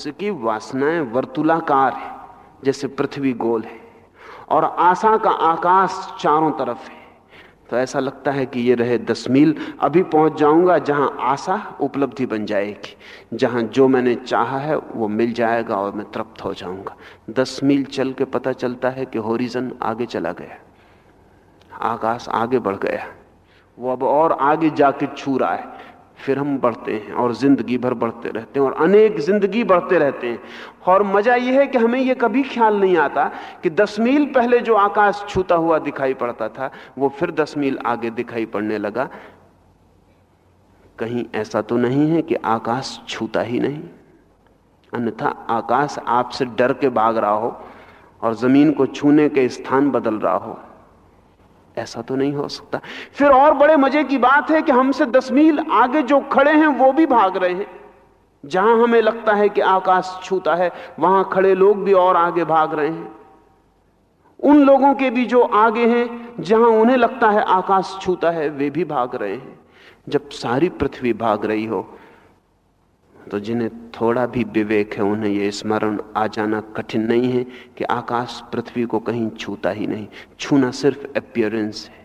मनुष्य की वासनाएँ वर्तुलाकार है, जैसे पृथ्वी गोल है, और आशा का आकाश चारों तरफ़ है। तो ऐसा लगता है कि ये रहे दस मील, अभी पहुँच जाऊँगा जहाँ आशा उपलब्धि बन जाएगी। जहाँ जो मैंने चाहा है, वो मिल जाएगा और मैं तृप्त हो जाऊँगा। दस मील चल के पता चलता है कि होरिजन आगे चला गया। आकाश आगे बढ़ गया। वो अब और आगे जाके छू रहा है। फिर हम बढ़ते हैं और ज़िंदगी भर बढ़ते रहते हैं और अनेक ज़िंदगी बढ़ते रहते हैं। और मज़ा यह है कि हमें यह कभी ख्याल नहीं आता कि दस मील पहले जो आकाश छूता हुआ दिखाई पड़ता था, वो फिर दस मील आगे दिखाई पड़ने लगा। कहीं ऐसा तो नहीं है कि आकाश छूता ही नहीं। अन्यथा आकाश आपसे डर के भाग रहा हो और ज़मीन को छूने के स्थान बदल रहा हो। ऐसा तो नहीं हो सकता। फिर और बड़े मज़े की बात है कि हमसे दस मील आगे जो खड़े हैं, वो भी भाग रहे हैं। जहाँ हमें लगता है कि आकाश छूता है, वहाँ खड़े लोग भी और आगे भाग रहे हैं। उन लोगों के भी जो आगे हैं, जहाँ उन्हें लगता है आकाश छूता है, वे भी भाग रहे हैं। जब सारी पृथ्वी भाग रही हो तो जिन्हें थोड़ा भी विवेक है, उन्हें यह स्मरण आ जाना कठिन नहीं है कि आकाश पृथ्वी को कहीं छूता ही नहीं। छूना सिर्फ़ अपियरेंस है।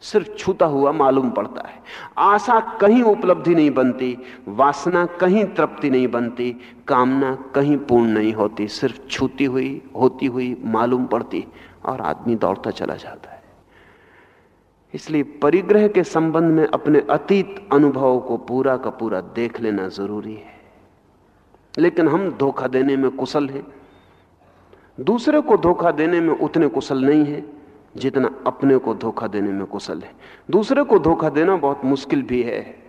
सिर्फ़ छूता हुआ मालूम पड़ता है। आशा कहीं उपलब्धि नहीं बनती, वासना कहीं तृप्ति नहीं बनती, कामना कहीं पूर्ण नहीं होती। सिर्फ़ छूती हुई, होती हुई मालूम पड़ती और आदमी दौड़ता चला जाता है। इसलिए परिग्रह के संबंध में अपने अतीत अनुभव को पूरा का पूरा देख लेना ज़रूरी है। लेकिन हम धोखा देने में कुशल हैं। दूसरे को धोखा देने में उतने कुशल नहीं है, जितना अपने को धोखा देने में कुशल है। दूसरे को धोखा देना बहुत मुश्किल भी है।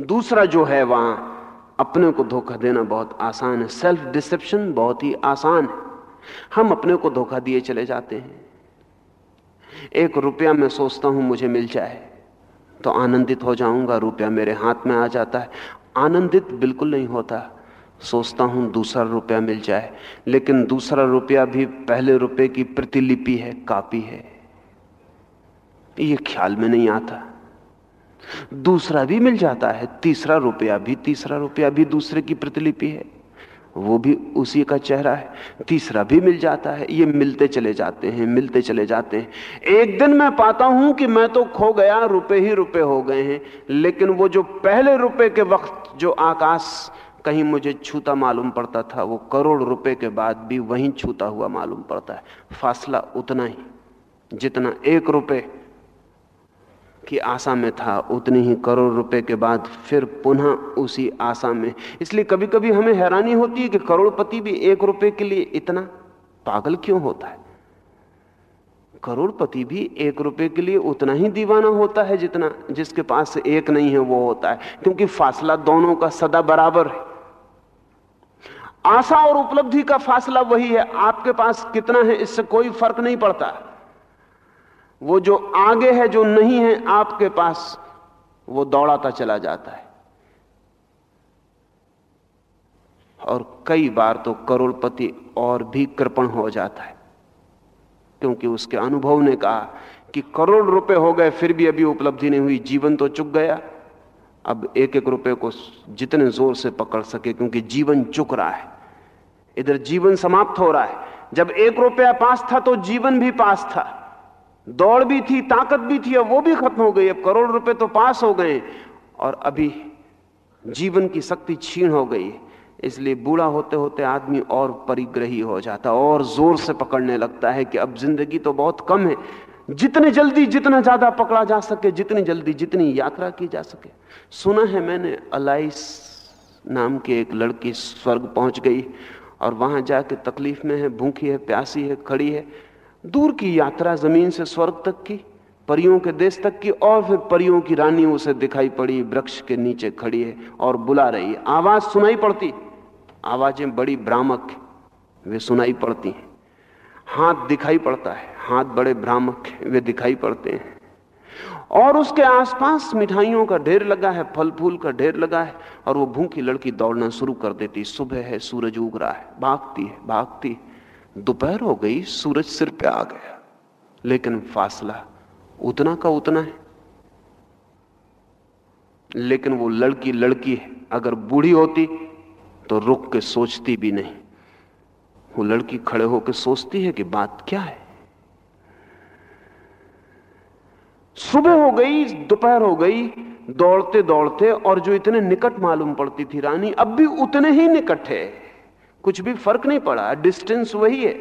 दूसरा जो है वहाँ, अपने को धोखा देना बहुत आसान है। सेल्फ डिसेप्शन बहुत ही आसान है। हम अपने को धोखा दिए चले जाते हैं। एक रुपया मैं सोचता हूँ मुझे मिल जाए तो आनंदित हो जाऊँगा, रुपया मेरे हाथ में आ जाता है। आनंदित बिल्कुल नहीं होता, सोचता हूँ दूसरा रुपया मिल जाए, लेकिन दूसरा रुपया भी पहले रुपए की प्रतिलिपि है, कापी है। ये ख्याल में नहीं आता। दूसरा भी मिल जाता है, तीसरा रुपया भी, तीसरा रुपया भी दूसरे की प्रतिलिपि है। वो भी उसी का चेहरा है। तीसरा भी मिल जाता है। ये मिलते चले जाते हैं, मिलते चले जाते हैं। एक दिन मैं पाता हूँ कि मैं तो खो गया, रुपए ही रुपए हो गए हैं। लेकिन वो जो पहले रुपए के वक्त जो आकाश कहीं मुझे छूता मालूम पड़ता था, वो करोड़ रुपए के बाद भी वहीं छूता हुआ मालूम पड़ता है। फासला उतना ही, जितना एक रुपए की आशा में था, उतनी ही करोड़ रुपए के बाद फिर पुनः उसी आशा में। इसलिए कभी कभी हमें हैरानी होती है कि करोड़पति भी एक रुपए के लिए इतना पागल क्यों होता है? करोड़पति भी एक रुपए के लिए उतना ही दीवाना होता है जितना जिसके पास एक नहीं है, वो होता है। क्योंकि फासला दोनों का सदा बराबर है। आशा और उपलब्धि का फासला वही है। आपके पास कितना है, इससे कोई फ़र्क नहीं पड़ता। वो जो आगे है, जो नहीं है आपके पास, वो दौड़ाता चला जाता है। और कई बार तो करोड़पति और भी कृपण हो जाता है, क्योंकि उसके अनुभव ने कहा कि करोड़ रुपए हो गए, फिर भी अभी उपलब्धि नहीं हुई, जीवन तो चुक गया। अब एक एक रुपए को जितने ज़ोर से पकड़ सके, क्योंकि जीवन चुक रहा है। इधर जीवन समाप्त हो रहा है। जब एक रुपया पास था तो जीवन भी पास था। दौड़ भी थी, ताकत भी थी अब वो भी खत्म हो गई। अब करोड़ रुपए तो पास हो गए, और अभी जीवन की शक्ति छीण हो गई। इसलिए बूढ़ा होते होते आदमी और परिग्रही हो जाता, और ज़ोर से पकड़ने लगता है कि अब ज़िंदगी तो बहुत कम है। जितने जल्दी जितना ज़्यादा पकड़ा जा सके, जितनी जल्दी जितनी यात्रा की जा सके। सुना है मैंने, अलाइस नाम के एक लड़की स्वर्ग पहुँच गई, और वहाँ जाके तकलीफ़ में है, भूखी है, प्यासी है, खड़ी है। दूर की यात्रा ज़मीन से स्वर्ग तक की, परियों के देश तक की, और फिर परियों की रानी उसे दिखाई पड़ी, वृक्ष के नीचे खड़ी है और बुला रही है। आवाज़ सुनाई पड़ती, आवाज़ें बड़ी भ्रामक वे सुनाई पड़ती हैं। हाथ दिखाई पड़ता है, हाथ बड़े भ्रामक वे दिखाई पड़ते हैं। और उसके आसपास मिठाइयों का ढेर लगा है फल फूल का ढेर लगा है, और वो भूखी लड़की दौड़ना शुरू कर देती सुबह है, सूरज उग रहा है, भागती है, भागती दोपहर हो गई, सूरज सिर पे आ गया। लेकिन फासला उतना का उतना है। लेकिन वो लड़की लड़की है। अगर बूढ़ी होती तो रुक के सोचती भी नहीं। वो लड़की खड़े होकर सोचती है कि बात क्या है। सुबह हो गई, दोपहर हो गई दौड़ते दौड़ते और जो इतने निकट मालूम पड़ती थी रानी, अब भी उतने ही निकट है। कुछ भी फ़र्क नहीं पड़ा डिस्टेंस वही है।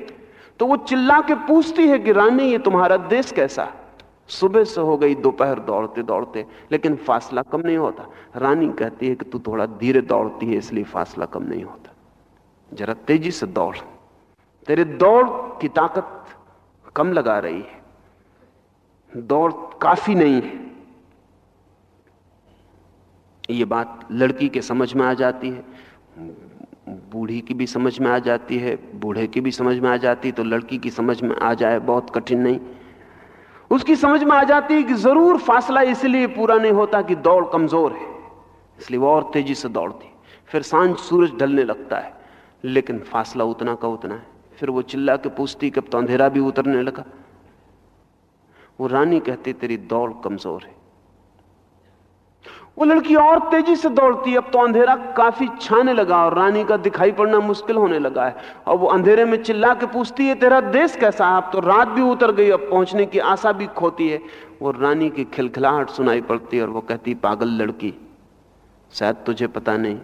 तो वो चिल्ला के पूछती है कि, रानी, ये तुम्हारा देश कैसा? सुबह से हो गई दोपहर दौड़ते दौड़ते, लेकिन फासला कम नहीं होता। रानी कहती है कि, तू थोड़ा धीरे दौड़ती है, इसलिए फासला कम नहीं होता। जरा तेज़ी से दौड़। तेरे दौड़ की ताकत कम लगा रही है। दौड़ काफ़ी नहीं है। ये बात लड़की के समझ में आ जाती है। बूढ़ी की भी समझ में आ जाती है, बूढ़े की भी समझ में आ जाती तो लड़की की समझ में आ जाए, बहुत कठिन नहीं। उसकी समझ में आ जाती कि ज़रूर फासला इसलिए पूरा नहीं होता कि दौड़ कमज़ोर है। इसलिए वो और तेज़ी से दौड़ती, फिर साँझ सूरज ढलने लगता है, लेकिन फासला उतना का उतना है। फिर वो चिल्ला के पूछती कि अब तो अंधेरा भी उतरने लगा। वो रानी कहती, तेरी दौड़ कमज़ोर है। वो लड़की और तेज़ी से दौड़ती है। अब तो अंधेरा काफ़ी छाने लगा और रानी का दिखाई पड़ना मुश्किल होने लगा है। और वो अंधेरे में चिल्ला के पूछती है, तेरा देश कैसा है? अब तो रात भी उतर गई अब पहुँचने की आशा भी खोती है। वो रानी की खिलखिलाहट सुनाई पड़ती है और वो कहती, पागल लड़की, शायद तुझे पता नहीं,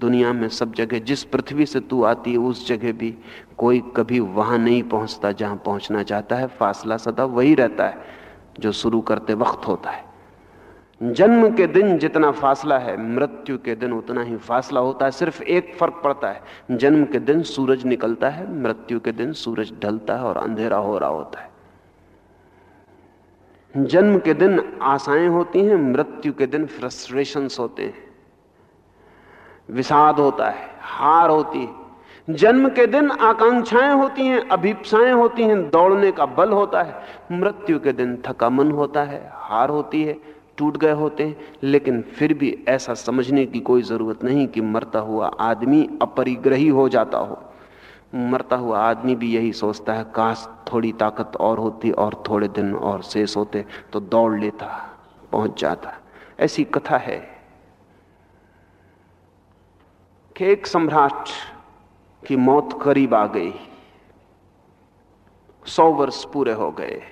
दुनिया में सब जगह जिस पृथ्वी से तू आती है, उस जगह भी कोई कभी वहाँ नहीं पहुँचता जहाँ पहुँचना चाहता है। फासला सदा वही रहता है जो शुरू करते वक्त होता है। जन्म के दिन जितना फासला है, मृत्यु के दिन उतना ही फासला होता है। सिर्फ़ एक फ़र्क पड़ता है, जन्म के दिन सूरज निकलता है, मृत्यु के दिन सूरज ढलता है और अंधेरा हो रहा होता है। जन्म के दिन आशाएँ होती हैं, मृत्यु के दिन फ्रस्ट्रेशंस होते हैं। विषाद होता है, हार होती है। जन्म के दिन आकांक्षाएँ होती हैं, अभिप्साएँ होती हैं, दौड़ने का बल होता है। मृत्यु के दिन थका मन होता है, हार होती है टूट गए होते हैं लेकिन फिर भी ऐसा समझने की कोई ज़रूरत नहीं कि मरता हुआ आदमी अपरिग्रही हो जाता हो। मरता हुआ आदमी भी यही सोचता है, काश थोड़ी ताकत और होती और थोड़े दिन और शेष होते तो दौड़ लेता, पहुँच जाता। ऐसी कथा है। कि एक सम्राट की मौत करीब आ गई। सौ वर्ष पूरे हो गए।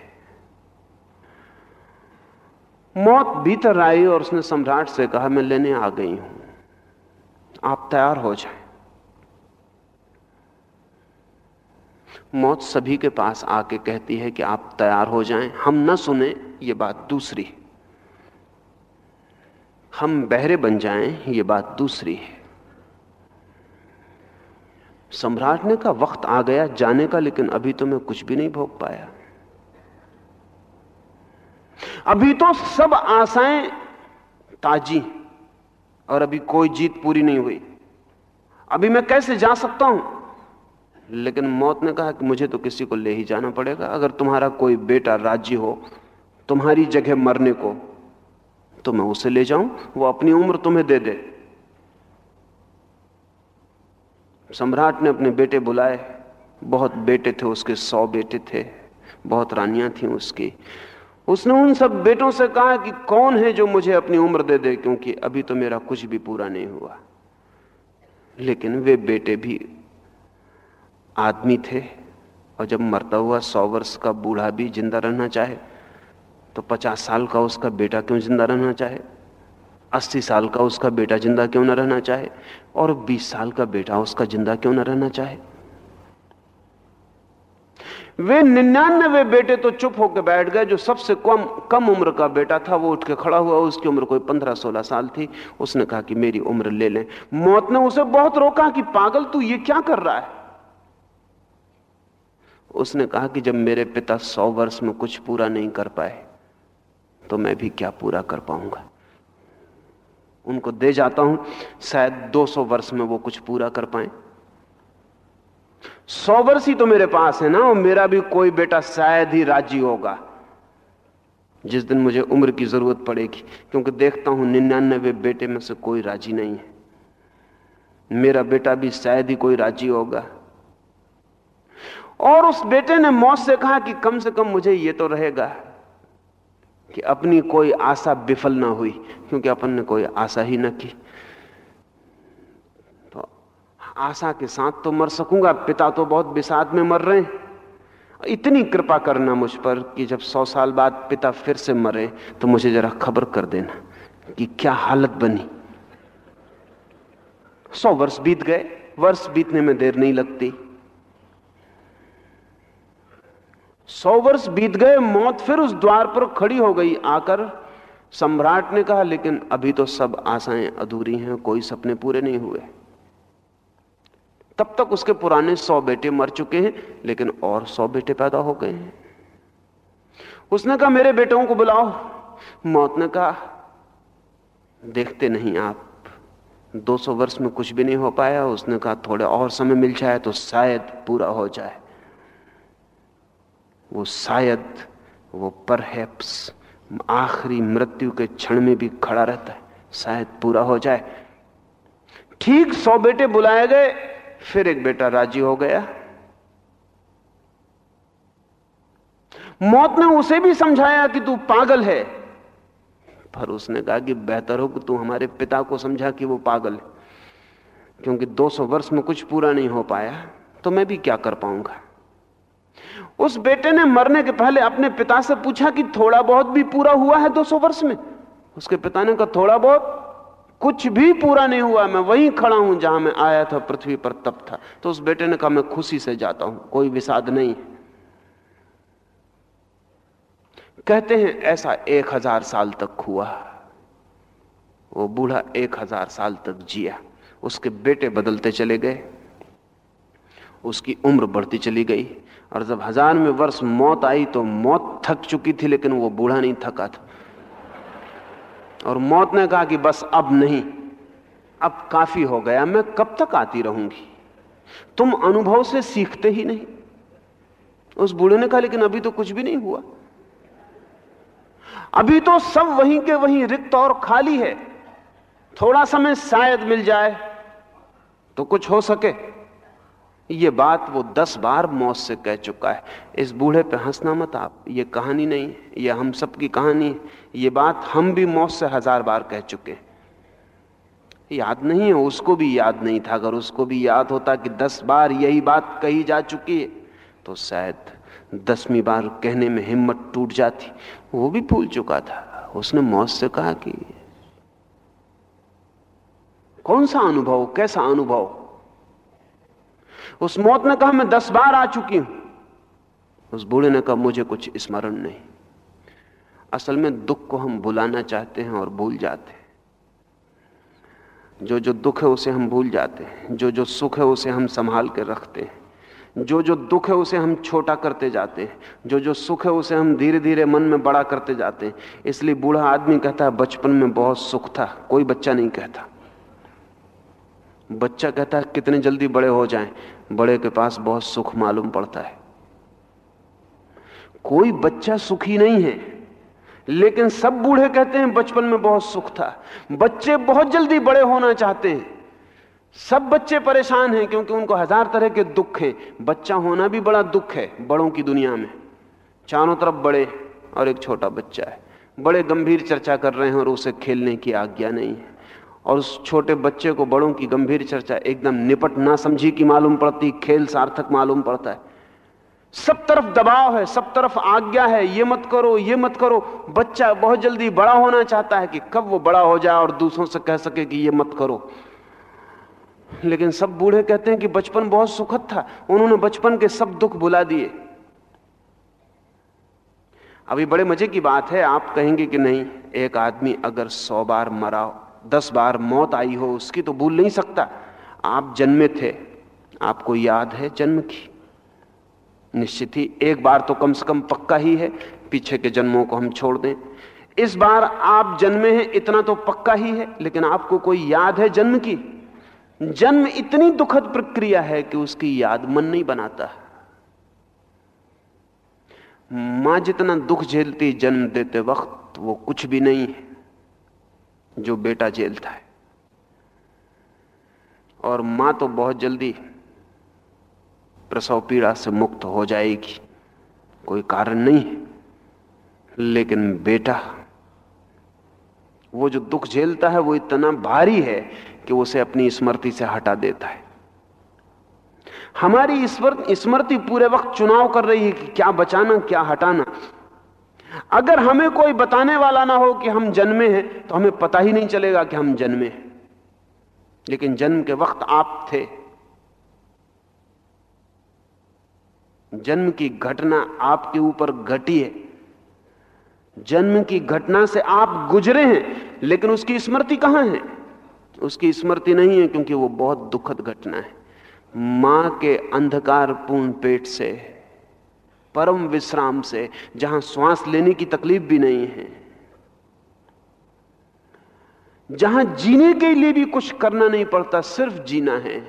मौत भीतर आई और उसने सम्राट से कहा, मैं लेने आ गई हूँ। आप तैयार हो जाए। मौत सभी के पास आके कहती है कि आप तैयार हो जाएँ। हम न सुने, ये बात दूसरी हम बहरे बन जाएँ, ये बात दूसरी है। सम्राट ने का वक्त आ गया जाने का, लेकिन अभी तो मैं कुछ भी नहीं भोग पाया। अभी तो सब आशाएँ ताजी और अभी कोई जीत पूरी नहीं हुई। अभी मैं कैसे जा सकता हूँ? लेकिन मौत ने कहा कि मुझे तो किसी को ले ही जाना पड़ेगा। अगर तुम्हारा कोई बेटा राज्य हो, तुम्हारी जगह मरने को तो मैं उसे ले जाऊँ। वो अपनी उम्र तुम्हें दे दे। सम्राट ने अपने बेटे बुलाए। बहुत बेटे थे उसके, सौ बेटे थे। बहुत रानियाँ थी उसकी। उसने उन सब बेटों से कहा कि कौन है जो मुझे अपनी उम्र दे दे, क्योंकि अभी तो मेरा कुछ भी पूरा नहीं हुआ। लेकिन वे बेटे भी आदमी थे, और जब मरता हुआ सौ वर्ष का बूढ़ा भी ज़िंदा रहना चाहे तो पचास साल का उसका बेटा क्यों ज़िंदा रहना चाहे? अस्सी साल का उसका बेटा ज़िंदा क्यों ना रहना चाहे? और बीस साल का बेटा उसका ज़िंदा क्यों ना रहना चाहे? वे निन्यानवे बेटे तो चुप होकर बैठ गए, जो सबसे कम कम उम्र का बेटा था, वो उठ के खड़ा हुआ, उसकी उम्र कोई पंद्रह सोलह साल थी। उसने कहा कि मेरी उम्र ले लें। मौत ने उसे बहुत रोका कि, पागल, तू ये क्या कर रहा है? उसने कहा कि जब मेरे पिता सौ वर्ष में कुछ पूरा नहीं कर पाए तो मैं भी क्या पूरा कर पाऊँगा? उनको दे जाता हूँ, शायद 200 वर्ष में वो कुछ पूरा कर पाए। सौ वर्ष ही तो मेरे पास है ना, और मेरा भी कोई बेटा शायद ही राज़ी होगा। जिस दिन मुझे उम्र की ज़रूरत पड़ेगी, क्योंकि देखता हूँ निन्यानवे बेटे में से कोई राज़ी नहीं है। मेरा बेटा भी शायद ही कोई राज़ी होगा। और उस बेटे ने मौत से कहा कि कम से कम मुझे यह तो रहेगा कि अपनी कोई आशा विफल ना हुई, क्योंकि अपन ने कोई आशा ही ना की। आशा के साथ तो मर सकूँगा, पिता तो बहुत विषाद में मर रहे हैं। इतनी कृपा करना मुझ पर कि जब सौ साल बाद पिता फिर से मरे तो मुझे जरा खबर कर देना कि क्या हालत बनी। सौ वर्ष बीत गए, वर्ष बीतने में देर नहीं लगती। सौ वर्ष बीत गए, मौत फिर उस द्वार पर खड़ी हो गई आकर। सम्राट ने कहा, लेकिन अभी तो सब आशाएँ अधूरी हैं, कोई सपने पूरे नहीं हुए। तब तक उसके पुराने सौ बेटे मर चुके हैं, लेकिन और सौ बेटे पैदा हो गए हैं। उसने कहा, मेरे बेटों को बुलाओ। मौत ने कहा, देखते नहीं आप। 200 वर्ष में कुछ भी नहीं हो पाया। उसने कहा, थोड़े और समय मिल जाए तो शायद पूरा हो जाए। वो शायद, वो परहैप्स आखिरी मृत्यु के क्षण में भी खड़ा रहता है। शायद पूरा हो जाए। ठीक सौ बेटे बुलाए गए। फिर एक बेटा राज़ी हो गया। मौत ने उसे भी समझाया कि तू पागल है। पर उसने कहा कि बेहतर हो कि तू हमारे पिता को समझा कि वो पागल है। क्योंकि 200 वर्ष में कुछ पूरा नहीं हो पाया तो मैं भी क्या कर पाऊँगा? उस बेटे ने मरने के पहले अपने पिता से पूछा कि थोड़ा बहुत भी पूरा हुआ है 200 वर्ष में? उसके पिता ने कहा, थोड़ा बहुत कुछ भी पूरा नहीं हुआ, मैं वहीं खड़ा हूँ जहाँ मैं आया था, पृथ्वी पर तब था। तो उस बेटे ने कहा, मैं खुशी से जाता हूँ, कोई विषाद नहीं। कहते हैं, ऐसा एक हज़ार साल तक हुआ। वो बूढ़ा एक हज़ार साल तक जिया। उसके बेटे बदलते चले गए। उसकी उम्र बढ़ती चली गई। और जब हज़ार में वर्ष मौत आई तो मौत थक चुकी थी, लेकिन वो बूढ़ा नहीं थका था। और मौत ने कहा कि बस अब नहीं, अब काफ़ी हो गया, मैं कब तक आती रहूँगी? तुम अनुभव से सीखते ही नहीं। उस बूढ़े ने कहा, लेकिन अभी तो कुछ भी नहीं हुआ। अभी तो सब वहीं के वहीं रिक्त और खाली है। थोड़ा समय शायद मिल जाए तो कुछ हो सके। ये बात वो दस बार मौत से कह चुका है। इस बूढ़े पे हंसना मत आप। ये कहानी नहीं, ये हम सब की कहानी है। ये बात हम भी मौत से हज़ार बार कह चुके हैं। याद नहीं है, उसको भी याद नहीं था। अगर उसको भी याद होता कि दस बार यही बात कही जा चुकी है तो शायद दसवीं बार कहने में हिम्मत टूट जाती। वो भी भूल चुका था। उसने मौत से कहा कि, कौन सा अनुभव, कैसा अनुभव? उस मौत ने कहा मैं दस बार आ चुकी हूँ। उस बूढ़े ने कहा, मुझे कुछ स्मरण नहीं। असल में दुख को हम भुलाना चाहते हैं और भूल जाते हैं। जो जो दुख है उसे हम भूल जाते हैं। जो जो सुख है उसे हम संभाल कर रखते हैं। जो जो दुख है उसे हम छोटा करते जाते हैं। जो जो सुख है उसे हम धीरे धीरे मन में बड़ा करते जाते हैं। इसलिए बूढ़ा आदमी कहता है, बचपन में बहुत सुख था। कोई बच्चा नहीं कहता। बच्चा कहता है, कितने जल्दी बड़े हो जाएँ। बड़े के पास बहुत सुख मालूम पड़ता है। कोई बच्चा सुखी नहीं है, लेकिन सब बूढ़े कहते हैं बचपन में बहुत सुख था। बच्चे बहुत जल्दी बड़े होना चाहते हैं। सब बच्चे परेशान हैं क्योंकि उनको हज़ार तरह के दुख हैं। बच्चा होना भी बड़ा दुख है बड़ों की दुनिया में। चारों तरफ़ बड़े और एक छोटा बच्चा है। बड़े गंभीर चर्चा कर रहे हैं और उसे खेलने की आज्ञा नहीं है। और उस छोटे बच्चे को बड़ों की गंभीर चर्चा एकदम निपट ना समझी की मालूम पड़ती, खेल सार्थक मालूम पड़ता है। सब तरफ़ दबाव है, सब तरफ़ आज्ञा है, ये मत करो, ये मत करो। बच्चा बहुत जल्दी बड़ा होना चाहता है कि कब वो बड़ा हो जाए और दूसरों से कह सके कि ये मत करो। लेकिन सब बूढ़े कहते हैं कि बचपन बहुत सुखद था, उन्होंने बचपन के सब दुख बुला दिए। अभी बड़े मज़े की बात है, आप कहेंगे कि नहीं, एक आदमी अगर सौ बार मरा दस बार मौत आई हो, उसकी तो भूल नहीं सकता। आप जन्मे थे, आपको याद है जन्म की? निश्चित ही एक बार तो कम से कम पक्का ही है, पीछे के जन्मों को हम छोड़ दें। इस बार आप जन्मे हैं, इतना तो पक्का ही है, लेकिन आपको कोई याद है जन्म की? जन्म इतनी दुखद प्रक्रिया है कि उसकी याद मन नहीं बनाता। माँ जितना दुख झेलती जन्म देते वक्त, वो कुछ भी नहीं है। जो बेटा झेलता है और माँ तो बहुत जल्दी प्रसव पीड़ा से मुक्त हो जाएगी। कोई कारण नहीं है। लेकिन बेटा, वो जो दुख झेलता है, वो इतना भारी है कि उसे अपनी स्मृति से हटा देता है। हमारी स्मृति पूरे वक्त चुनाव कर रही है कि क्या बचाना, क्या हटाना। अगर हमें कोई बताने वाला ना हो कि हम जन्मे हैं तो हमें पता ही नहीं चलेगा कि हम जन्मे हैं। लेकिन जन्म के वक्त आप थे। जन्म की घटना आपके ऊपर घटी है। जन्म की घटना से आप गुजरे हैं, लेकिन उसकी स्मृति कहाँ है? उसकी स्मृति नहीं है, क्योंकि वो बहुत दुखद घटना है। माँ के अंधकारपूर्ण पेट से परम विश्राम से, जहाँ श्वास लेने की तकलीफ़ भी नहीं है। जहाँ जीने के लिए भी कुछ करना नहीं पड़ता, सिर्फ़ जीना है।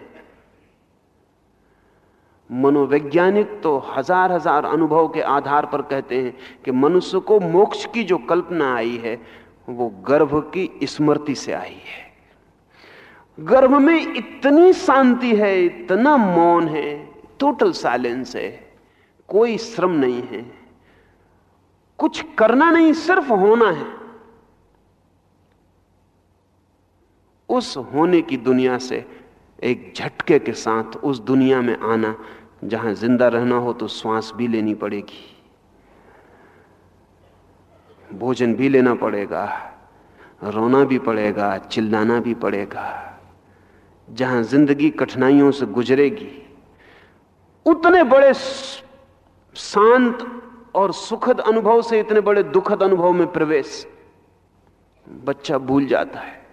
मनोवैज्ञानिक तो हज़ार हज़ार अनुभव के आधार पर कहते हैं कि मनुष्य को मोक्ष की जो कल्पना आई है, वो गर्भ की स्मृति से आई है। गर्भ में इतनी शांति है, इतना मौन है टोटल साइलेंस है। कोई श्रम नहीं है। कुछ करना नहीं, सिर्फ़ होना है। उस होने की दुनिया से, एक झटके के साथ उस दुनिया में आना, जहाँ ज़िंदा रहना हो तो श्वास भी लेनी पड़ेगी। भोजन भी लेना पड़ेगा, रोना भी पड़ेगा, चिल्लाना भी पड़ेगा। जहाँ ज़िंदगी कठिनाइयों से गुजरेगी, उतने बड़े शांत और सुखद अनुभव से इतने बड़े दुखद अनुभव में प्रवेश, बच्चा भूल जाता है।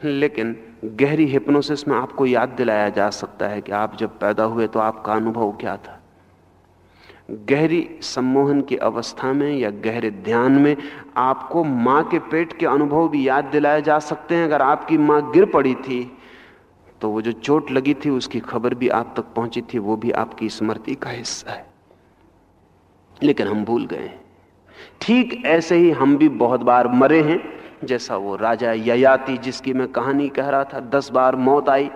लेकिन गहरी हिप्नोसिस में आपको याद दिलाया जा सकता है कि आप जब पैदा हुए तो आपका अनुभव क्या था। गहरी सम्मोहन की अवस्था में या गहरे ध्यान में आपको माँ के पेट के अनुभव भी याद दिलाए जा सकते हैं। अगर आपकी माँ गिर पड़ी थी तो वो जो चोट लगी थी, उसकी खबर भी आप तक पहुँची थी, वो भी आपकी स्मृति का हिस्सा है। लेकिन हम भूल गए ठीक ऐसे ही हम भी बहुत बार मरे हैं, जैसा वो राजा ययाति जिसकी मैं कहानी कह रहा था, दस बार मौत आई।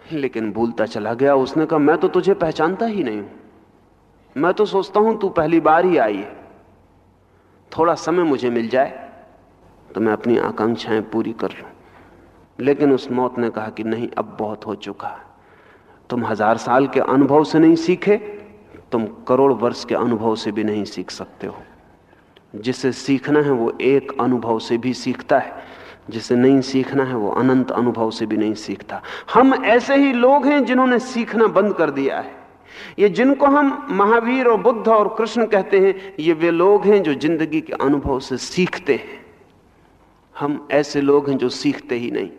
लेकिन भूलता चला गया उसने कहा, मैं तो तुझे पहचानता ही नहीं हूँ। मैं तो सोचता हूँ तू पहली बार ही आई है। थोड़ा समय मुझे मिल जाए तो मैं अपनी आकांक्षाएँ पूरी कर लूँ। लेकिन उस मौत ने कहा कि, नहीं, अब बहुत हो चुका तुम हज़ार साल के अनुभव से नहीं सीखे तुम करोड़ वर्ष के अनुभव से भी नहीं सीख सकते हो। जिसे सीखना है, वो एक अनुभव से भी सीखता है। जिसे नहीं सीखना है, वो अनंत अनुभव से भी नहीं सीखता। हम ऐसे ही लोग हैं जिन्होंने सीखना बंद कर दिया है। ये जिनको हम महावीर और बुद्ध और कृष्ण कहते हैं, ये वे लोग हैं जो ज़िंदगी के अनुभव से सीखते हैं। हम ऐसे लोग हैं जो सीखते ही नहीं।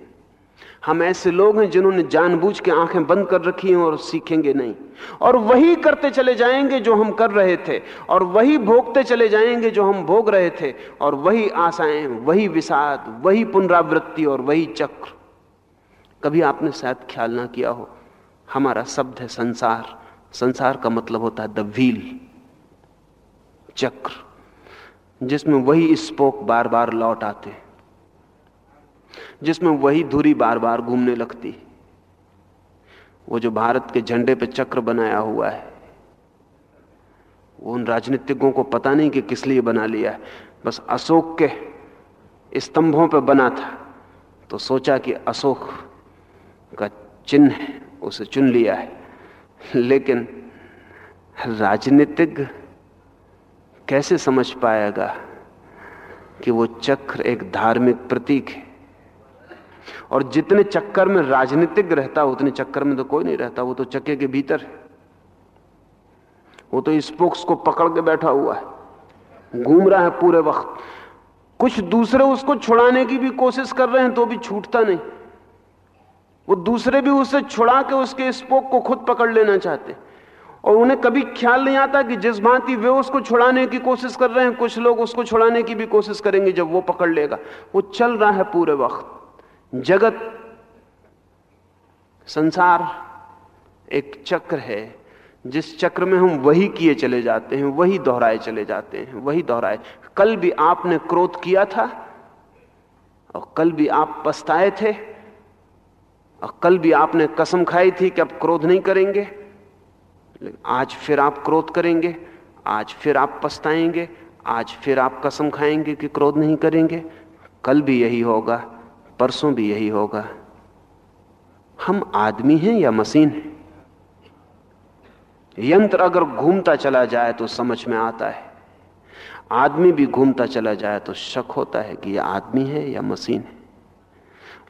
हम ऐसे लोग हैं जिन्होंने जानबूझ के आँखें बंद कर रखी हैं और सीखेंगे नहीं। और वही करते चले जाएँगे जो हम कर रहे थे, और वही भोगते चले जाएँगे जो हम भोग रहे थे, और वही आशाएँ, वही विषाद, वही पुनरावृत्ति और वही चक्र। कभी आपने शायद ख्याल ना किया हो, हमारा शब्द है संसार। संसार का मतलब होता है द व्हील, चक्र, जिसमें वही स्पोक बार बार लौट आते हैं। जिसमें वही धुरी बार बार घूमने लगती वो जो भारत के झंडे पे चक्र बनाया हुआ है, वो उन राजनीतिकों को पता नहीं कि किस लिए बना लिया है। बस अशोक के स्तंभों पे बना था तो सोचा कि अशोक का चिन्ह है, उसे चुन लिया है। लेकिन राजनीतिक कैसे समझ पाएगा कि वो चक्र एक धार्मिक प्रतीक है? और जितने चक्कर में राजनीतिक रहता, उतने चक्कर में तो कोई नहीं रहता, वो तो चक्के के भीतर है। वो तो स्पोक्स को पकड़ के बैठा हुआ है, घूम रहा है पूरे वक्त। कुछ दूसरे उसको छुड़ाने की भी कोशिश कर रहे हैं तो भी छूटता नहीं। वो दूसरे भी उसे छुड़ा के उसके स्पोक को खुद पकड़ लेना चाहते और उन्हें कभी ख्याल नहीं आता कि जिस भांति वे उसको छुड़ाने की कोशिश कर रहे हैं, कुछ लोग उसको छुड़ाने की भी कोशिश करेंगे जब वो पकड़ लेगा। वो चल रहा है पूरे वक्त। जगत, संसार एक चक्र है, जिस चक्र में हम वही किए चले जाते हैं, वही दोहराए चले जाते हैं, वही दोहराए। कल भी आपने क्रोध किया था, और कल भी आप पछताए थे, और कल भी आपने कसम खाई थी कि अब क्रोध नहीं करेंगे। आज फिर आप क्रोध करेंगे, आज फिर आप पछताएँगे, आज फिर आप कसम खाएँगे कि क्रोध नहीं करेंगे। कल भी यही होगा। परसों भी यही होगा। हम आदमी हैं या मशीन हैं? यंत्र अगर घूमता चला जाए तो समझ में आता है। आदमी भी घूमता चला जाए तो शक होता है कि यह आदमी है या मशीन है।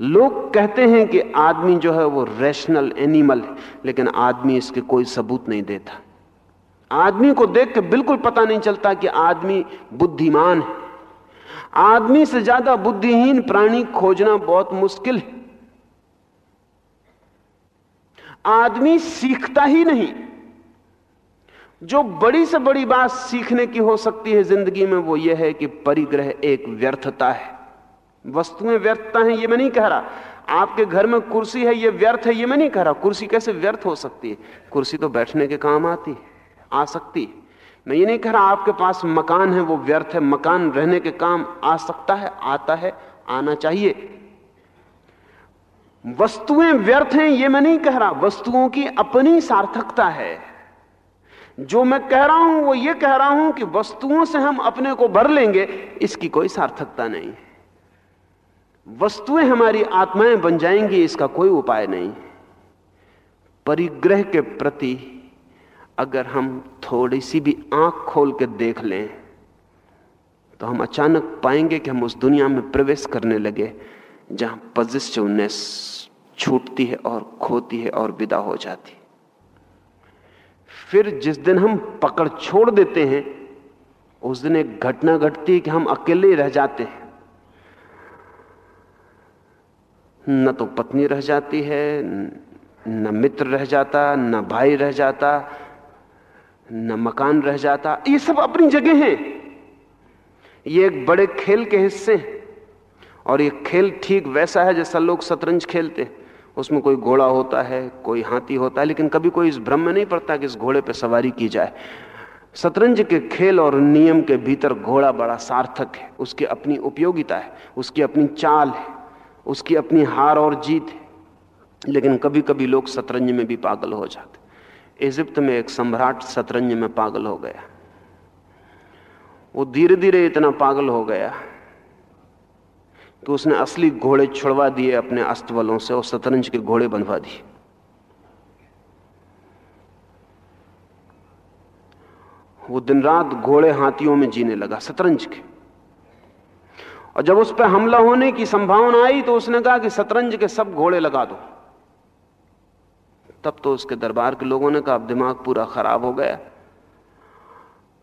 लोग कहते हैं कि आदमी जो है वो रैशनल एनिमल है, लेकिन आदमी इसके कोई सबूत नहीं देता। आदमी को देख के बिल्कुल पता नहीं चलता कि आदमी बुद्धिमान है। आदमी से ज़्यादा बुद्धिहीन प्राणी खोजना बहुत मुश्किल है। आदमी सीखता ही नहीं। जो बड़ी से बड़ी बात सीखने की हो सकती है ज़िंदगी में, वो यह है कि परिग्रह एक व्यर्थता है। वस्तुएँ व्यर्थता है, ये मैं नहीं कह रहा। आपके घर में कुर्सी है, ये व्यर्थ है, ये मैं नहीं कह रहा। कुर्सी कैसे व्यर्थ हो सकती है? कुर्सी तो बैठने के काम आती है, आ सकती है। मैं ये नहीं कह रहा आपके पास मकान है, वो व्यर्थ है। मकान रहने के काम आ सकता है, आता है, आना चाहिए। वस्तुएँ व्यर्थ हैं, ये मैं नहीं कह रहा। वस्तुओं की अपनी सार्थकता है। जो मैं कह रहा हूँ, वो ये कह रहा हूँ कि वस्तुओं से हम अपने को भर लेंगे, इसकी कोई सार्थकता नहीं। वस्तुएँ हमारी आत्माएँ बन जाएँगी, इसका कोई उपाय नहीं। परिग्रह के प्रति अगर हम थोड़ी सी भी आँख खोल के देख लें तो हम अचानक पाएँगे कि हम उस दुनिया में प्रवेश करने लगे, जहाँ पॉजिटिवनेस छूटती है और खोती है और विदा हो जाती फिर जिस दिन हम पकड़ छोड़ देते हैं, उस दिन एक घटना घटती है कि हम अकेले रह जाते हैं। न तो पत्नी रह जाती है, न मित्र रह जाता, न भाई रह जाता न मकान रह जाता। ये सब अपनी जगह हैं। ये एक बड़े खेल के हिस्से हैं। और ये खेल ठीक वैसा है जैसा लोग शतरंज खेलते हैं। उसमें कोई घोड़ा होता है, कोई हाथी होता है, लेकिन कभी कोई इस भ्रम में नहीं पड़ता कि इस घोड़े पर सवारी की जाए। शतरंज के खेल और नियम के भीतर घोड़ा बड़ा सार्थक है। उसकी अपनी उपयोगिता है, उसकी अपनी चाल है, उसकी अपनी हार और जीत है। लेकिन कभी कभी लोग शतरंज में भी पागल हो जाते इजिप्त में एक सम्राट शतरंज में पागल हो गया। वो धीरे धीरे इतना पागल हो गया कि उसने असली घोड़े छुड़वा दिए अपने अस्तबलों से और शतरंज के घोड़े बनवा दिए। वो दिन रात घोड़े हाथियों में जीने लगा, शतरंज के। और जब उस पर हमला होने की संभावना आई तो उसने कहा कि शतरंज के सब घोड़े लगा दो। तब तो उसके दरबार के लोगों ने कहा अब दिमाग पूरा खराब हो गया।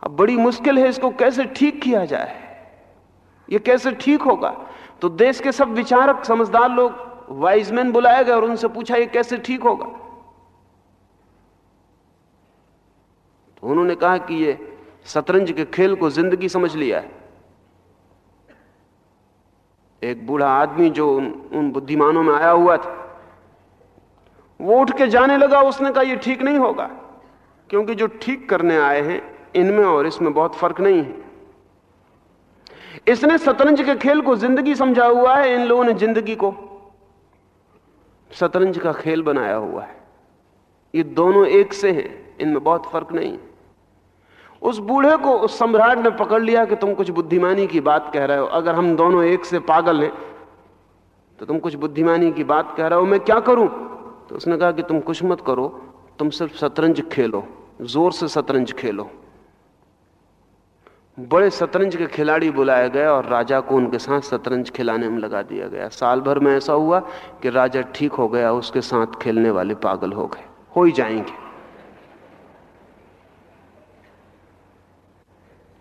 अब बड़ी मुश्किल है इसको कैसे ठीक किया जाए? ये कैसे ठीक होगा? तो देश के सब विचारक समझदार लोग वाइजमैन बुलाए गए और उनसे पूछा ये कैसे ठीक होगा? तो उन्होंने कहा कि ये शतरंज के खेल को ज़िंदगी समझ लिया है। एक बूढ़ा आदमी जो उन, उन बुद्धिमानों में आया हुआ था वो उठ के जाने लगा, उसने कहा यह ठीक नहीं होगा, क्योंकि जो ठीक करने आए हैं, इनमें और इसमें बहुत फ़र्क नहीं है। इसने शतरंज के खेल को ज़िंदगी समझा हुआ है, इन लोगों ने ज़िंदगी को शतरंज का खेल बनाया हुआ है। ये दोनों एक से हैं, इनमें बहुत फ़र्क नहीं है। उस बूढ़े को, उस सम्राट ने पकड़ लिया कि तुम कुछ बुद्धिमानी की बात कह रहे हो। अगर हम दोनों एक से पागल हैं तो तुम कुछ बुद्धिमानी की बात कह रहे हो। मैं क्या करूँ? तो उसने कहा कि तुम कुछ मत करो, तुम सिर्फ़ शतरंज खेलो, ज़ोर से शतरंज खेलो। बड़े शतरंज के खिलाड़ी बुलाए गए और राजा को उनके साथ शतरंज खिलाने में लगा दिया गया। साल भर में ऐसा हुआ कि राजा ठीक हो गया, उसके साथ खेलने वाले पागल हो गए। हो ही जाएँगे।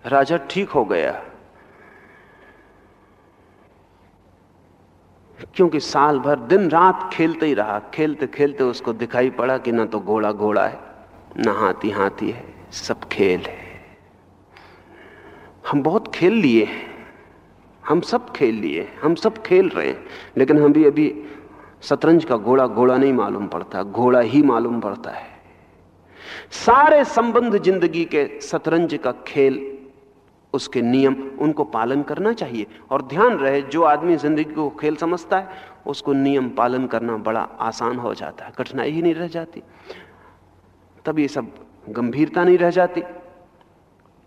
राजा ठीक हो गया। क्योंकि साल भर दिन रात खेलते ही रहा, खेलते खेलते उसको दिखाई पड़ा कि ना तो घोड़ा घोड़ा है, ना हाथी हाथी है, सब खेल है। हम बहुत खेल लिए हैं, हम सब खेल लिए हम सब खेल रहे हैं, लेकिन हम भी अभी शतरंज का घोड़ा घोड़ा नहीं मालूम पड़ता, घोड़ा ही मालूम पड़ता है। सारे संबंध ज़िंदगी के शतरंज का खेल उसके नियम उनको पालन करना चाहिए। और ध्यान रहे, जो आदमी ज़िंदगी को खेल समझता है, उसको नियम पालन करना बड़ा आसान हो जाता है। कठिनाई ही नहीं रह जाती। तब ये सब गंभीरता नहीं रह जाती।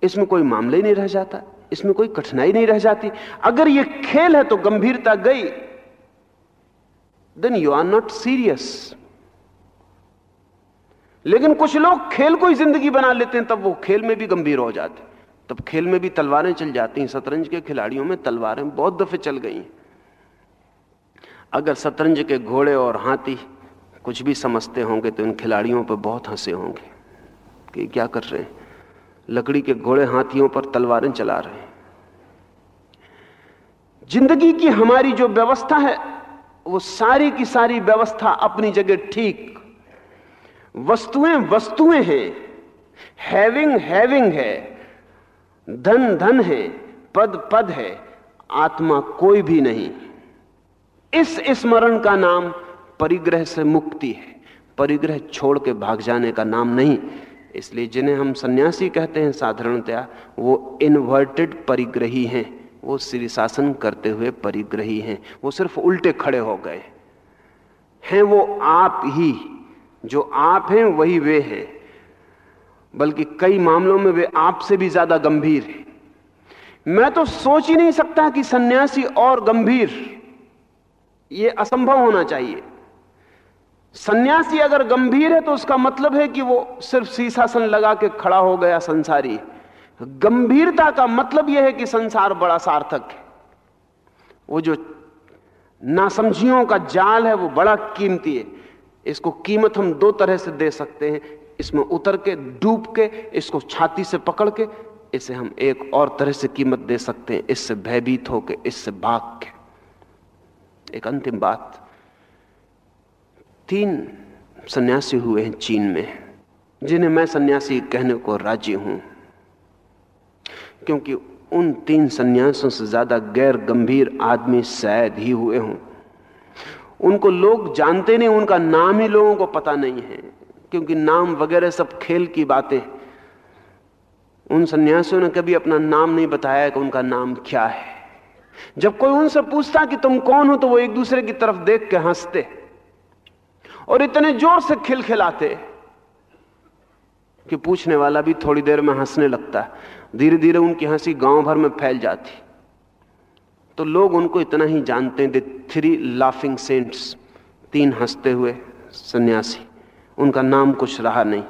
इसमें कोई मामला ही नहीं रह जाता। इसमें कोई कठिनाई नहीं रह जाती। अगर ये खेल है तो गंभीरता गई। Then you are not serious लेकिन कुछ लोग खेल को ही ज़िंदगी बना लेते हैं, तब वो खेल में भी गंभीर हो जाते तब खेल में भी तलवारें चल जाती हैं। शतरंज के खिलाड़ियों में तलवारें बहुत दफे चल गई हैं। अगर शतरंज के घोड़े और हाथी कुछ भी समझते होंगे तो इन खिलाड़ियों पर बहुत हंसे होंगे कि क्या कर रहे हैं। लकड़ी के घोड़े हाथियों पर तलवारें चला रहे हैं। ज़िंदगी की हमारी जो व्यवस्था है, वो सारी की सारी व्यवस्था अपनी जगह ठीक। वस्तुएँ वस्तुएँ हैं। हैविंग हैविंग है। धन धन है पद पद है, आत्मा कोई भी नहीं। इस स्मरण का नाम परिग्रह से मुक्ति है। परिग्रह छोड़ के भाग जाने का नाम नहीं। इसलिए जिन्हें हम सन्यासी कहते हैं, साधारणतया, वो इन्वर्टेड परिग्रही हैं। वो श्री शासन करते हुए परिग्रही हैं। वो सिर्फ़ उल्टे खड़े हो गए हैं वो आप ही। जो आप हैं, वही वे हैं। बल्कि कई मामलों में वे आपसे भी ज़्यादा गंभीर हैं। मैं तो सोच ही नहीं सकता कि सन्यासी और गंभीर, ये असंभव होना चाहिए। सन्यासी अगर गंभीर है तो उसका मतलब है कि वो सिर्फ़ शीशासन लगा के खड़ा हो गया संसारी। गंभीरता का मतलब यह है कि संसार बड़ा सार्थक है। वो जो नासमझियों का जाल है, वो बड़ा कीमती है। इसको कीमत हम दो तरह से दे सकते हैं। इसमें उतर के, डूब के, इसको छाती से पकड़ के, इसे हम एक और तरह से कीमत दे सकते हैं। इससे भयभीत होके, इससे भाग के एक अंतिम बात। तीन सन्यासी हुए हैं चीन में, जिन्हें मैं सन्यासी कहने को राज़ी हूँ। क्योंकि उन तीन सन्यासों से ज़्यादा गैर गंभीर आदमी शायद ही हुए हों। उनको लोग जानते नहीं, उनका नाम ही लोगों को पता नहीं है। क्योंकि नाम वगैरह सब खेल की बातें। उन सन्यासियों ने कभी अपना नाम नहीं बताया कि उनका नाम क्या है। जब कोई उनसे पूछता कि तुम कौन हो तो वो एक दूसरे की तरफ़ देख के हँसते। और इतने ज़ोर से खिलखिलाते कि पूछने वाला भी थोड़ी देर में हंसने लगता। है धीरे धीरे उनकी हँसी गाँव भर में फैल जाती। तो लोग उनको इतना ही जानते हैं थ्री लाफिंग सेंट्स तीन हँसते हुए सन्यासी। उनका नाम कुछ रहा नहीं।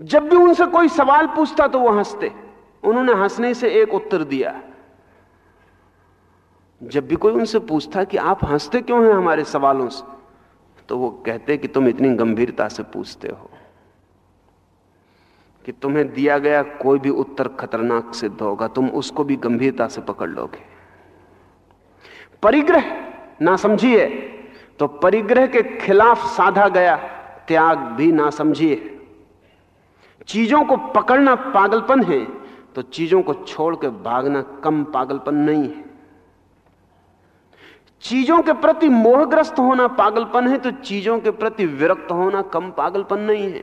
जब भी उनसे कोई सवाल पूछता तो वो हँसते। उन्होंने हंसने से एक उत्तर दिया। जब भी कोई उनसे पूछता कि आप हँसते क्यों हैं हमारे सवालों से तो वो कहते कि तुम इतनी गंभीरता से पूछते हो कि तुम्हें दिया गया कोई भी उत्तर खतरनाक सिद्ध होगा। तुम उसको भी गंभीरता से पकड़ लोगे। परिग्रह ना समझिए तो परिग्रह के खिलाफ साधा गया, त्याग भी ना समझिए। चीज़ों को पकड़ना पागलपन है तो चीज़ों को छोड़ के भागना कम पागलपन नहीं है। चीज़ों के प्रति मोहग्रस्त होना पागलपन है तो चीज़ों के प्रति विरक्त होना कम पागलपन नहीं है।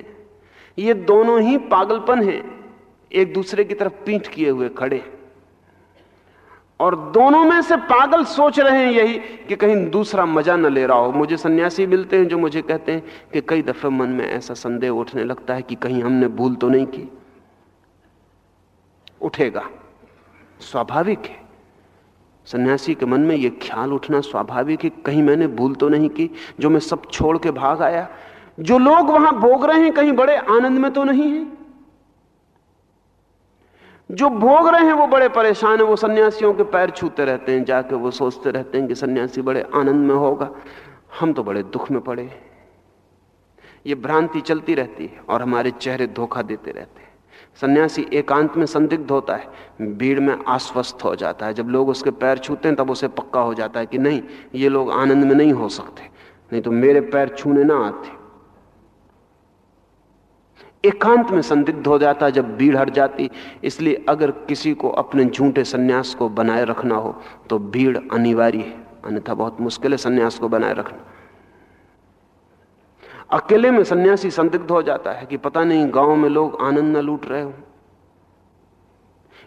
ये दोनों ही पागलपन है, एक दूसरे की तरफ़ पीठ किए हुए खड़े। हैं और दोनों में से पागल सोच रहे हैं यही कि कहीं दूसरा मज़ा न ले रहा हो। मुझे सन्यासी मिलते हैं जो मुझे कहते हैं कि कई दफे मन में ऐसा संदेह उठने लगता है कि कहीं हमने भूल तो नहीं की। उठेगा। स्वाभाविक है। सन्यासी के मन में यह ख्याल उठना स्वाभाविक है कहीं मैंने भूल तो नहीं की, जो मैं सब छोड़ के भाग आया। जो लोग वहाँ भोग रहे हैं कहीं बड़े आनंद में तो नहीं है। जो भोग रहे हैं वो बड़े परेशान हैं, वो सन्यासियों के पैर छूते रहते हैं, जाके वो सोचते रहते हैं कि सन्यासी बड़े आनंद में होगा। हम तो बड़े दुख में पड़े ये भ्रांति चलती रहती है और हमारे चेहरे धोखा देते रहते हैं। सन्यासी एकांत में संदिग्ध होता है, भीड़ में आश्वस्त हो जाता है। जब लोग उसके पैर छूते हैं, तब उसे पक्का हो जाता है कि नहीं, ये लोग आनंद में नहीं हो सकते। नहीं तो मेरे पैर छूने ना आते। एकांत में संदिग्ध हो जाता, जब भीड़ हट जाती। इसलिए अगर किसी को अपने झूठे सन्यास को बनाए रखना हो तो भीड़ अनिवार्य है। अन्यथा बहुत मुश्किल है सन्यास को बनाए रखना। अकेले में सन्यासी संदिग्ध हो जाता है कि पता नहीं गाँव में लोग आनंद न लूट रहे हो।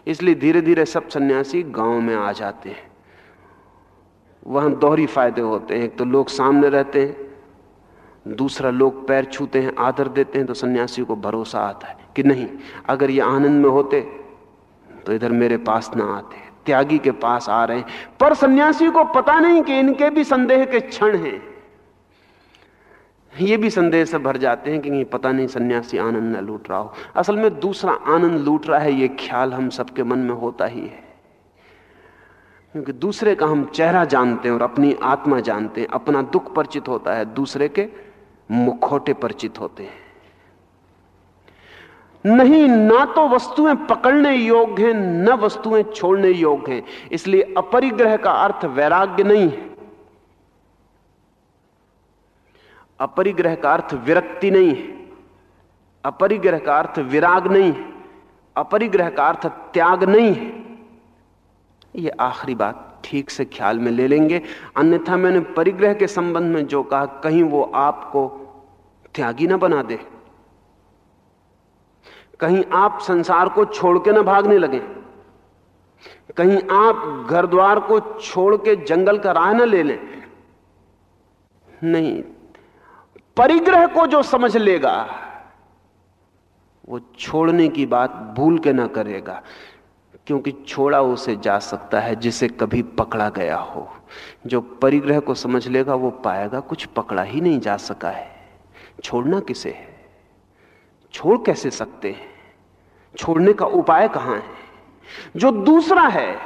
इसलिए धीरे धीरे सब सन्यासी गाँव में आ जाते हैं। वहाँ दोहरी फ़ायदे होते हैं। एक तो लोग सामने रहते हैं। दूसरा लोग पैर छूते हैं, आदर देते हैं तो सन्यासी को भरोसा आता है कि नहीं, अगर ये आनंद में होते तो इधर मेरे पास ना आते, त्यागी के पास आ रहे हैं। पर सन्यासी को पता नहीं कि इनके भी संदेह के क्षण हैं। ये भी संदेह से भर जाते हैं कि नहीं, पता नहीं सन्यासी आनंद न लूट रहा हो। असल में दूसरा आनंद लूट रहा है, ये ख्याल हम सबके मन में होता ही है। क्योंकि दूसरे का हम चेहरा जानते हैं और अपनी आत्मा जानते हैं, अपना दुख परिचित होता है, दूसरे के मुखोटे परिचित होते हैं। नहीं, ना तो वस्तुएँ पकड़ने योग्य हैं, न वस्तुएँ छोड़ने योग्य हैं। इसलिए अपरिग्रह का अर्थ वैराग्य नहीं है। अपरिग्रह का अर्थ विरक्ति नहीं है। अपरिग्रह का अर्थ विराग नहीं है। अपरिग्रह का अर्थ त्याग नहीं है। यह आखिरी बात ठीक से ख्याल में ले लेंगे। अन्यथा मैंने परिग्रह के संबंध में जो कहा, कहीं वो आपको त्यागी ना बना दे। कहीं आप संसार को छोड़ के ना भागने लगे। कहीं आप घर द्वार को छोड़ के जंगल का राह ना ले लें। नहीं, परिग्रह को जो समझ लेगा, वो छोड़ने की बात भूल के ना करेगा, क्योंकि छोड़ा उसे जा सकता है जिसे कभी पकड़ा गया हो। जो परिग्रह को समझ लेगा, वो पाएगा, कुछ पकड़ा ही नहीं जा सका है। छोड़ना किसे है? छोड़ कैसे सकते हैं? छोड़ने का उपाय कहाँ है? जो दूसरा है,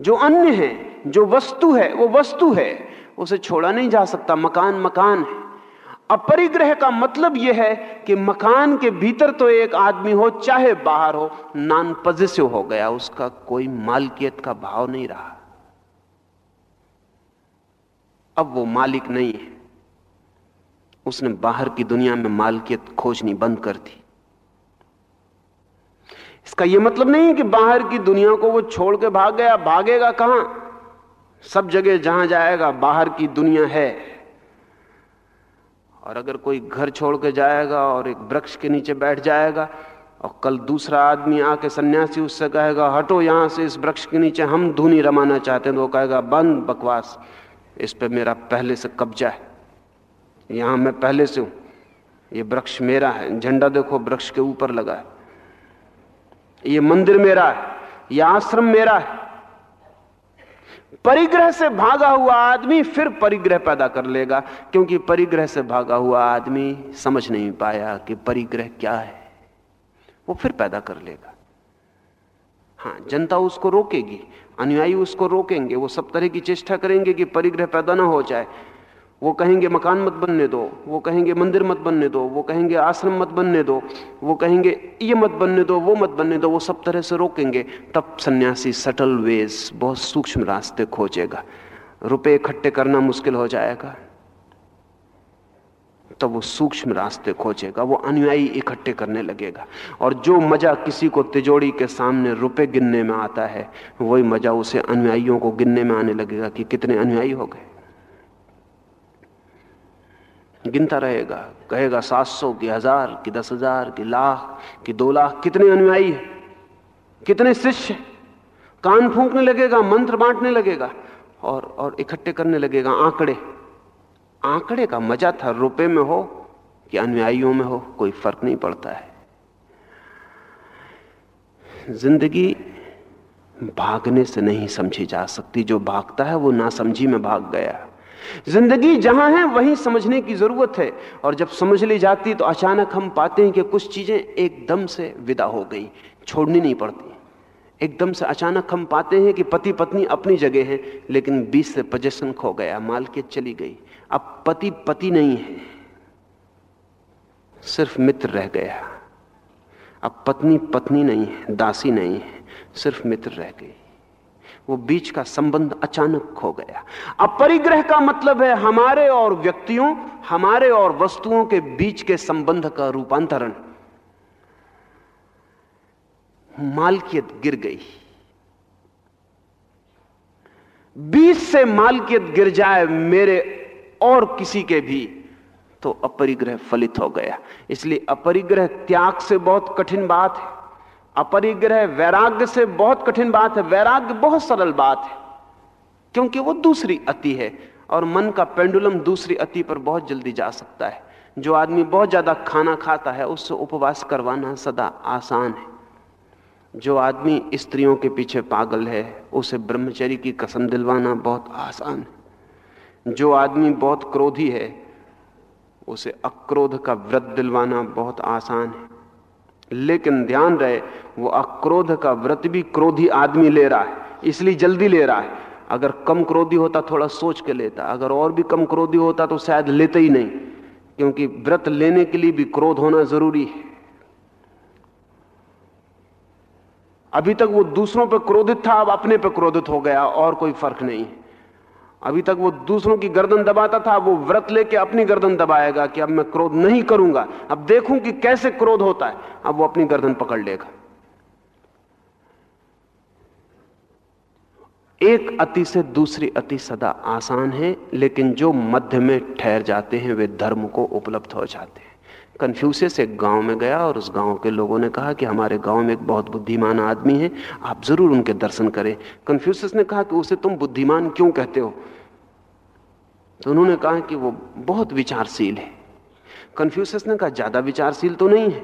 जो अन्य है, जो वस्तु है, वो वस्तु है, उसे छोड़ा नहीं जा सकता। मकान मकान है। अपरिग्रह का मतलब यह है कि मकान के भीतर तो एक आदमी हो, चाहे बाहर हो, नॉन पॉजिटिव हो गया, उसका कोई मालकियत का भाव नहीं रहा। अब वो मालिक नहीं है। उसने बाहर की दुनिया में मालकियत खोजनी बंद कर दी। इसका यह मतलब नहीं कि बाहर की दुनिया को वो छोड़ के भाग गया, भागेगा कहाँ? सब जगह जहाँ जाएगा, बाहर की दुनिया है। और अगर कोई घर छोड़ के जाएगा और एक वृक्ष के नीचे बैठ जाएगा और कल दूसरा आदमी आके सन्यासी उससे कहेगा, हटो यहाँ से, इस वृक्ष के नीचे हम धुनी रमाना चाहते हैं तो वो कहेगा, बंद, बकवास, इस पे मेरा पहले से कब्जा है। यहाँ मैं पहले से हूँ। ये वृक्ष मेरा है। झंडा देखो, वृक्ष के ऊपर लगा है। ये मंदिर मेरा है। यह आश्रम मेरा है। परिग्रह से भागा हुआ आदमी फिर परिग्रह पैदा कर लेगा, क्योंकि परिग्रह से भागा हुआ आदमी समझ नहीं पाया कि परिग्रह क्या है। वो फिर पैदा कर लेगा। हाँ जनता उसको रोकेगी, अनुयायी उसको रोकेंगे, वो सब तरह की चेष्टा करेंगे कि परिग्रह पैदा ना हो जाए। वो कहेंगे मकान मत बनने दो, वो कहेंगे मंदिर मत बनने दो, वो कहेंगे आश्रम मत बनने दो, वो कहेंगे ये मत बनने दो, वो मत बनने दो, वो सब तरह से रोकेंगे, तब सन्यासी सटल वेज बहुत सूक्ष्म रास्ते खोजेगा। रुपए इकट्ठे करना मुश्किल हो जाएगा। तब वो सूक्ष्म रास्ते खोजेगा, वो अनुयायी इकट्ठे करने लगेगा। और जो मज़ा किसी को तिजोड़ी के सामने रुपए गिनने में आता है, वही मज़ा उसे अनुयायियों को गिनने में आने लगेगा कि कितने अनुयायी हो गए। गिनता रहेगा। कहेगा, सात सौ की हज़ार, की दस हज़ार, की लाख, की दो लाख, कितने अनुयायी है? कितने शिष्य कान फूंकने लगेगा, मंत्र बांटने लगेगा, और और इकट्ठे करने लगेगा, आंकड़े। आंकड़े का मज़ा था, रुपए में हो कि अनुयायियों में हो, कोई फ़र्क नहीं पड़ता है। ज़िंदगी भागने से नहीं समझी जा सकती। जो भागता है, वो ना समझी में भाग गया। ज़िंदगी जहाँ है, वहीं समझने की ज़रूरत है। और जब समझ ली जाती तो अचानक हम पाते हैं कि कुछ चीज़ें एकदम से विदा हो गई, छोड़नी नहीं पड़ती। एकदम से अचानक हम पाते हैं कि पति पत्नी अपनी जगह है, लेकिन बीच से पजेशन खो गया, मालकियत चली गई। अब पति पति नहीं है, सिर्फ़ मित्र रह गया। अब पत्नी पत्नी नहीं है, दासी नहीं है, सिर्फ़ मित्र रह गई। वो बीच का संबंध अचानक खो गया। अब परिग्रह का मतलब है हमारे और व्यक्तियों, हमारे और वस्तुओं के बीच के संबंध का रूपांतरण। मालकियत गिर गई। बीच से मालकियत गिर जाए मेरे और किसी के भी तो अपरिग्रह फलित हो गया। इसलिए अपरिग्रह त्याग से बहुत कठिन बात है। अपरिग्रह वैराग्य से बहुत कठिन बात है, वैराग्य बहुत सरल बात है, क्योंकि वो दूसरी अति है और मन का पेंडुलम दूसरी अति पर बहुत जल्दी जा सकता है। जो आदमी बहुत ज़्यादा खाना खाता है, उससे उपवास करवाना सदा आसान है। जो आदमी स्त्रियों के पीछे पागल है, उसे ब्रह्मचर्य की कसम दिलवाना बहुत आसान है। जो आदमी बहुत क्रोधी है, उसे अक्रोध का व्रत दिलवाना बहुत आसान है। लेकिन ध्यान रहे, वो अक्रोध का व्रत भी क्रोधी आदमी ले रहा है, इसलिए जल्दी ले रहा है। अगर कम क्रोधी होता, थोड़ा सोच के लेता, अगर और भी कम क्रोधी होता तो शायद लेते ही नहीं, क्योंकि व्रत लेने के लिए भी क्रोध होना ज़रूरी है। अभी तक वो दूसरों पर क्रोधित था, अब अपने पर क्रोधित हो गया, और कोई फ़र्क नहीं। है अभी तक वो दूसरों की गर्दन दबाता था, वो व्रत लेके अपनी गर्दन दबाएगा कि अब मैं क्रोध नहीं करूँगा। अब देखूँ कि कैसे क्रोध होता है। अब वो अपनी गर्दन पकड़ लेगा। एक अति से दूसरी अति सदा आसान है, लेकिन जो मध्य में ठहर जाते हैं, वे धर्म को उपलब्ध हो जाते हैं। कन्फ्यूसियस एक गाँव में गया और उस गाँव के लोगों ने कहा कि हमारे गाँव में एक बहुत बुद्धिमान आदमी है, आप ज़रूर उनके दर्शन करें। कन्फ्यूसियस ने कहा कि उसे तुम बुद्धिमान क्यों कहते हो? तो उन्होंने कहा कि वो बहुत विचारशील है। कन्फ्यूसियस ने कहा, ज़्यादा विचारशील तो नहीं है।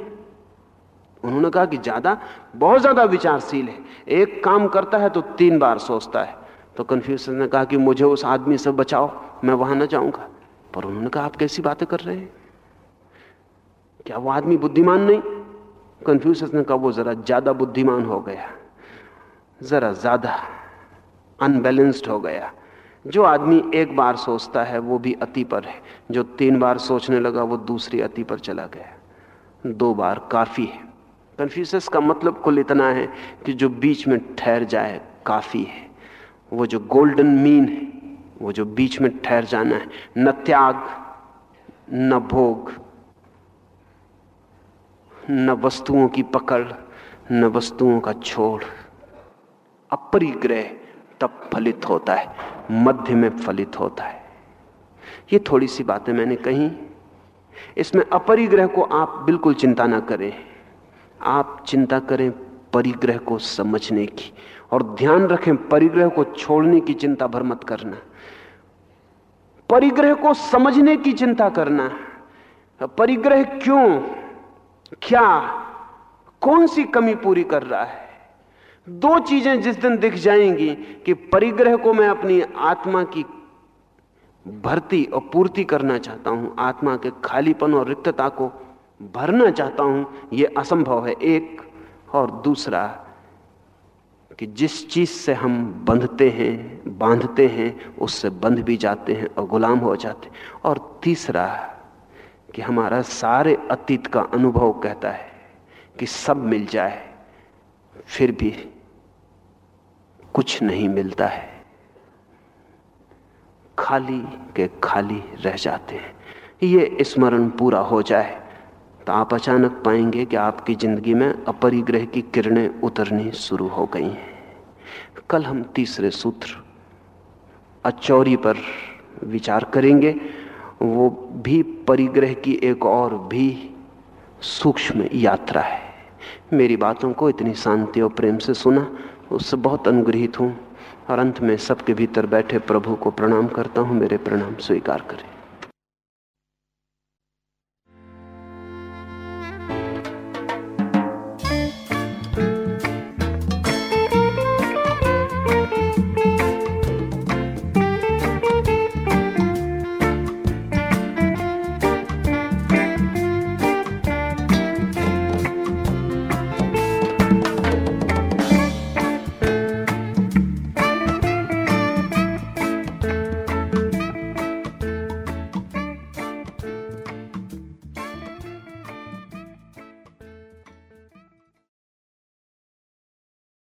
उन्होंने कहा कि ज़्यादा, बहुत ज़्यादा विचारशील है। एक काम करता है तो तीन बार सोचता है। तो कन्फ्यूसियस ने कहा कि मुझे उस आदमी से बचाओ, मैं वहाँ ना जाऊँगा। पर उन्होंने कहा, आप कैसी बातें कर रहे हैं? क्या वो आदमी बुद्धिमान नहीं? कन्फ्यूसियस ने कहा, वो जरा ज़्यादा बुद्धिमान हो गया, जरा ज़्यादा अनबैलेंस्ड हो गया। जो आदमी एक बार सोचता है, वो भी अति पर है। जो तीन बार सोचने लगा, वो दूसरी अति पर चला गया। दो बार काफ़ी है। कन्फ्यूसियस का मतलब कुल इतना है कि जो बीच में ठहर जाए, काफ़ी है। वो जो गोल्डन मीन है, वो जो बीच में ठहर जाना है, न त्याग, न भोग न वस्तुओं की पकड़, न वस्तुओं का छोड़। अपरिग्रह तब फलित होता है, मध्य में फलित होता है। ये थोड़ी सी बातें मैंने कही। इसमें अपरिग्रह को आप बिल्कुल चिंता ना करें। आप चिंता करें परिग्रह को समझने की और ध्यान रखें परिग्रह को छोड़ने की चिंता भर मत करना। परिग्रह को समझने की चिंता करना। परिग्रह क्यों? क्या कौन सी कमी पूरी कर रहा है? दो चीज़ें जिस दिन दिख जाएँगी कि परिग्रह को मैं अपनी आत्मा की भर्ती और पूर्ति करना चाहता हूँ, आत्मा के खालीपन और रिक्तता को भरना चाहता हूँ यह असंभव है। एक और दूसरा कि जिस चीज़ से हम बंधते हैं, बांधते हैं, उससे बंध भी जाते हैं और गुलाम हो जाते हैं। और तीसरा कि हमारा सारे अतीत का अनुभव कहता है कि सब मिल जाए, फिर भी कुछ नहीं मिलता है। खाली के खाली रह जाते हैं। ये स्मरण पूरा हो जाए तो आप अचानक पाएँगे कि आपकी ज़िंदगी में अपरिग्रह की किरणें उतरनी शुरू हो गई हैं। कल हम तीसरे सूत्र, अचौरी पर विचार करेंगे। वो भी परिग्रह की एक और भी सूक्ष्म यात्रा है। मेरी बातों को इतनी शांति और प्रेम से सुना, उससे बहुत अनुग्रहित हूँ और अंत में सबके भीतर बैठे प्रभु को प्रणाम करता हूँ, मेरे प्रणाम स्वीकार करें।